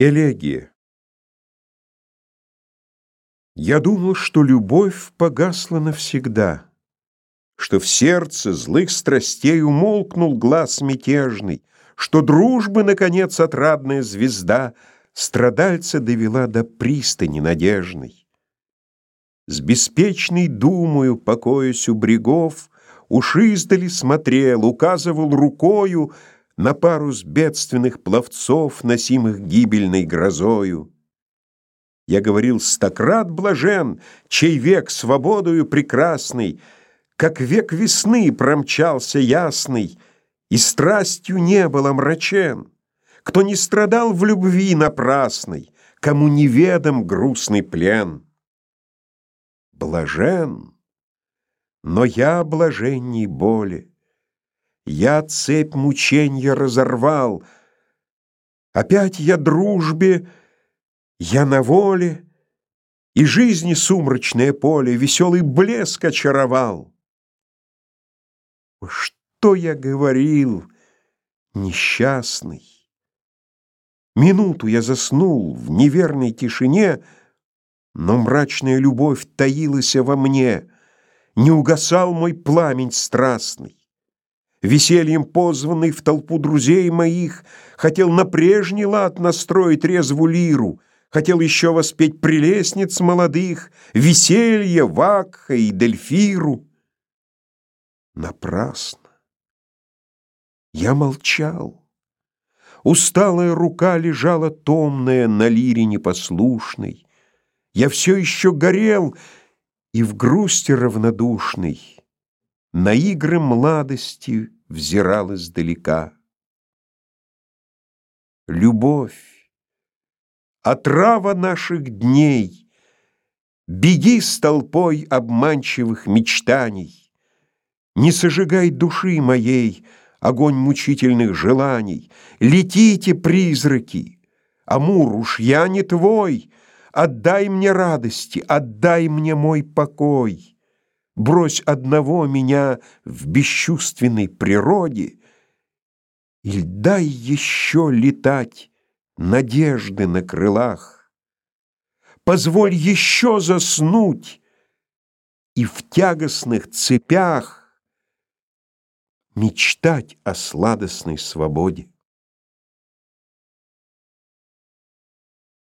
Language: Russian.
Элегия Я думал, что любовь погасла навсегда, Что в сердце злых страстей умолкнул глаз мятежный, Что дружбы, наконец, отрадная звезда Страдальца довела до пристани надежной. С беспечной думою, покоясь у брегов, Уж издали смотрел, указывал рукою на парус бедственных пловцов, носимых гибельной грозою. Я говорил, стократ блажен, чей век свободою прекрасный, как век весны промчался ясный, и страстью не был омрачен, кто не страдал в любви напрасной, кому неведом грустный плен. Блажен, но я блаженней боли. Я цепь мученья разорвал. Опять я дружбе, я на воле, И жизни сумрачное поле Веселый блеск очаровал. Что я говорил, несчастный? Минуту я заснул в неверной тишине, Но мрачная любовь таилась во мне, Не угасал мой пламень страстный весельем позванный в толпу друзей моих, хотел на прежний лад настроить резву лиру, хотел еще воспеть прелестниц молодых, веселье, вакха и дельфиру. Напрасно. Я молчал. Усталая рука лежала томная на лире непослушной. Я все еще горел и в грусти равнодушной на игры младости взирал издалека. Любовь, отрава наших дней, Беги с толпой обманчивых мечтаний, Не сожигай души моей Огонь мучительных желаний. Летите, призраки, Амур, уж я не твой, Отдай мне радости, отдай мне мой покой. Брось одного меня в бесчувственной природе И дай еще летать надежды на крылах. Позволь еще заснуть И в тягостных цепях Мечтать о сладостной свободе.